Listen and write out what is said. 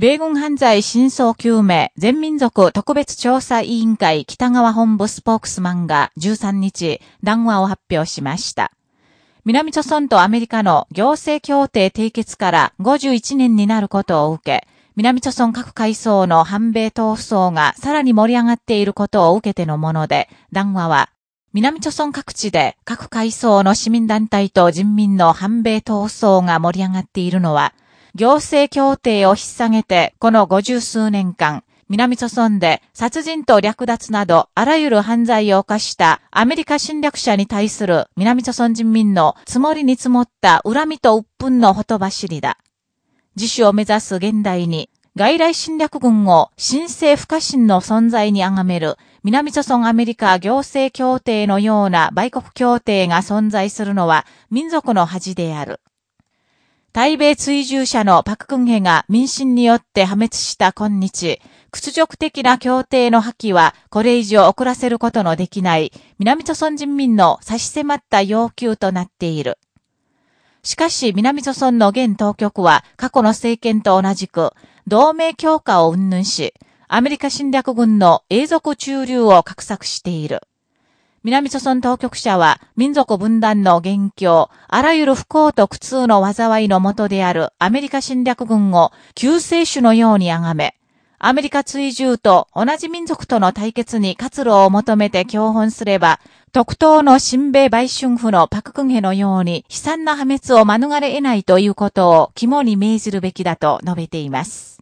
米軍犯罪真相究明全民族特別調査委員会北川本部スポークスマンが13日談話を発表しました。南朝村とアメリカの行政協定締結から51年になることを受け、南朝村各階層の反米闘争がさらに盛り上がっていることを受けてのもので、談話は、南朝村各地で各階層の市民団体と人民の反米闘争が盛り上がっているのは、行政協定を引っ提げてこの五十数年間、南朝村で殺人と略奪などあらゆる犯罪を犯したアメリカ侵略者に対する南朝村人民の積もりに積もった恨みと鬱憤のほとばしりだ。自主を目指す現代に外来侵略軍を神聖不可侵の存在に崇める南朝村アメリカ行政協定のような売国協定が存在するのは民族の恥である。対米追従者のパククンヘが民進によって破滅した今日、屈辱的な協定の破棄はこれ以上遅らせることのできない南朝鮮人民の差し迫った要求となっている。しかし南朝鮮の現当局は過去の政権と同じく同盟強化を云々し、アメリカ侵略軍の永続駐留を画策している。南朝鮮当局者は民族分断の元凶、あらゆる不幸と苦痛の災いのもとであるアメリカ侵略軍を救世主のように崇め、アメリカ追従と同じ民族との対決に活路を求めて共本すれば、特等の新米売春婦のパククンヘのように悲惨な破滅を免れ得ないということを肝に銘じるべきだと述べています。